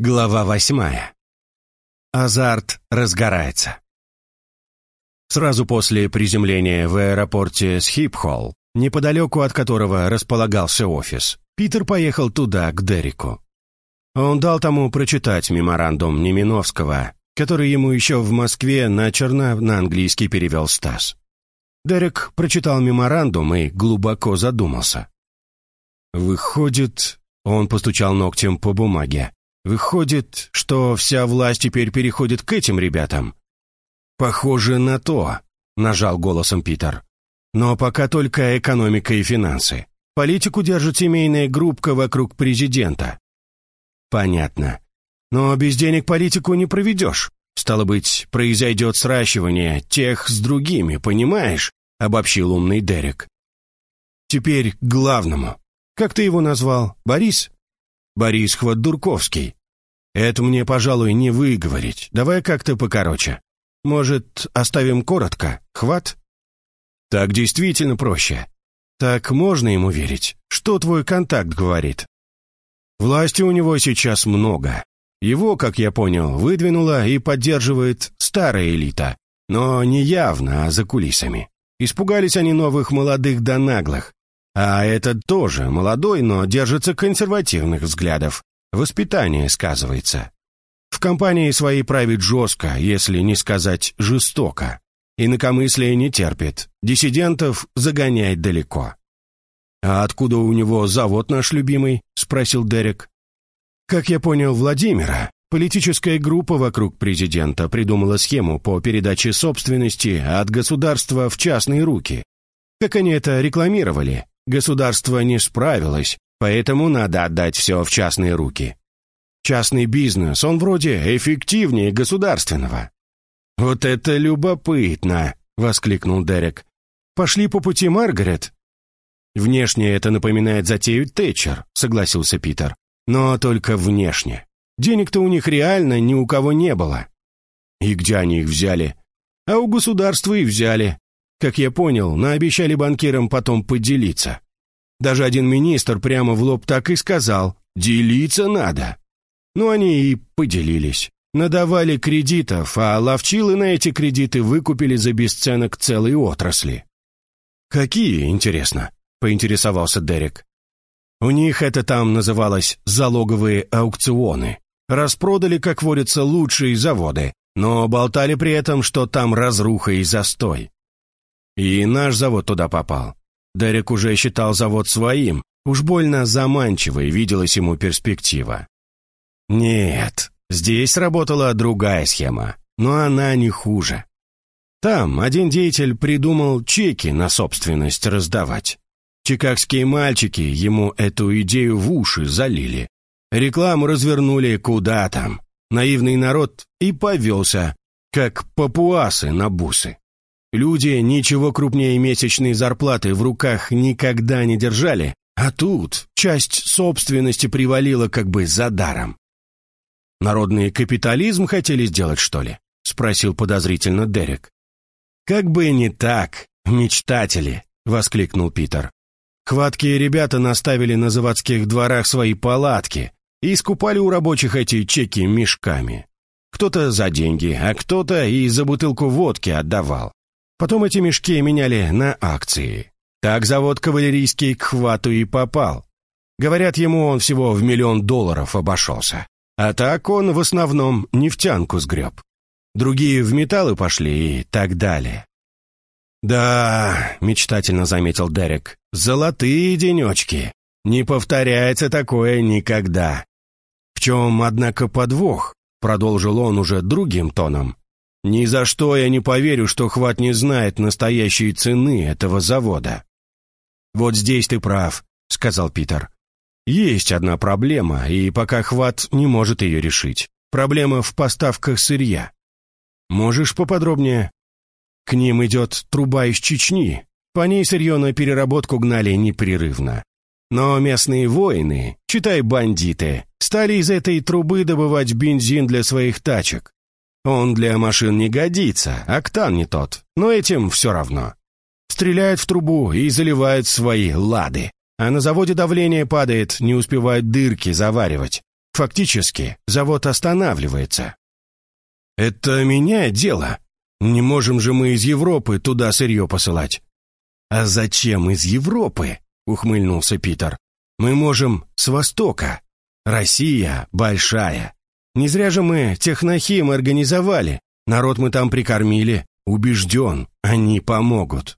Глава восьмая. Азарт разгорается. Сразу после приземления в аэропорте Схипхолл, неподалеку от которого располагался офис, Питер поехал туда, к Дереку. Он дал тому прочитать меморандум Неминовского, который ему еще в Москве начерно на английский перевел Стас. Дерек прочитал меморандум и глубоко задумался. «Выходит...» — он постучал ногтем по бумаге. «Выходит, что вся власть теперь переходит к этим ребятам?» «Похоже на то», — нажал голосом Питер. «Но пока только экономика и финансы. Политику держит семейная группка вокруг президента». «Понятно. Но без денег политику не проведешь. Стало быть, произойдет сращивание тех с другими, понимаешь?» — обобщил умный Дерек. «Теперь к главному. Как ты его назвал? Борис?» «Борис Хватдурковский. Это мне, пожалуй, не выговорить. Давай как-то покороче. Может, оставим коротко? Хват?» «Так действительно проще. Так можно ему верить? Что твой контакт говорит?» «Власти у него сейчас много. Его, как я понял, выдвинула и поддерживает старая элита, но не явно, а за кулисами. Испугались они новых молодых да наглых. А этот тоже молодой, но держится консервативных взглядов. Воспитание сказывается. В компании своей правит жестко, если не сказать жестоко. Инакомыслие не терпит, диссидентов загоняет далеко. «А откуда у него завод наш любимый?» — спросил Дерек. Как я понял Владимира, политическая группа вокруг президента придумала схему по передаче собственности от государства в частные руки. Как они это рекламировали, государство не справилось, поэтому надо отдать все в частные руки. Частный бизнес, он вроде эффективнее государственного. «Вот это любопытно!» — воскликнул Дерек. «Пошли по пути Маргарет?» «Внешне это напоминает затею Тэтчер», — согласился Питер. Но только внешне. Денег-то у них реально ни у кого не было. И где они их взяли? А у государства и взяли. Как я понял, наобещали банкирам потом поделиться. Даже один министр прямо в лоб так и сказал «делиться надо». Ну, они и поделились. Надавали кредитов, а ловчилы на эти кредиты выкупили за бесценок целые отрасли. «Какие, интересно?» — поинтересовался Дерек. У них это там называлось «залоговые аукционы». Распродали, как водится, лучшие заводы, но болтали при этом, что там разруха и застой. И наш завод туда попал. Дерек уже считал завод своим, уж больно заманчивой виделась ему перспектива. Нет, здесь работала другая схема, но она не хуже. Там один деятель придумал чеки на собственность раздавать. Чикагские мальчики ему эту идею в уши залили. Рекламу развернули куда там. Наивный народ и повелся, как папуасы на бусы. Люди ничего крупнее месячной зарплаты в руках никогда не держали, а тут часть собственности привалила как бы за даром. «Народный капитализм хотели сделать, что ли?» — спросил подозрительно Дерек. «Как бы не так, мечтатели!» — воскликнул Питер. Хваткие ребята наставили на заводских дворах свои палатки и скупали у рабочих эти чеки мешками. Кто-то за деньги, а кто-то и за бутылку водки отдавал. Потом эти мешки меняли на акции. Так завод кавалерийский к хвату и попал. Говорят, ему он всего в миллион долларов обошелся. А так он в основном нефтянку сгреб. Другие в металлы пошли и так далее. «Да», — мечтательно заметил Дерек, — «золотые денечки. Не повторяется такое никогда». «В чем, однако, подвох?» — продолжил он уже другим тоном. «Ни за что я не поверю, что Хват не знает настоящей цены этого завода». «Вот здесь ты прав», — сказал Питер. «Есть одна проблема, и пока Хват не может ее решить. Проблема в поставках сырья. Можешь поподробнее?» К ним идет труба из Чечни. По ней сырье на переработку гнали непрерывно. Но местные воины, читай бандиты, стали из этой трубы добывать бензин для своих тачек. Он для машин не годится, октан не тот, но этим все равно. Стреляют в трубу и заливают свои лады. А на заводе давление падает, не успевают дырки заваривать. Фактически, завод останавливается. Это меняет дело. Не можем же мы из Европы туда сырье посылать. А зачем из Европы? Ухмыльнулся Питер. Мы можем с Востока. Россия большая. Не зря же мы технохим организовали. Народ мы там прикормили. Убежден, они помогут.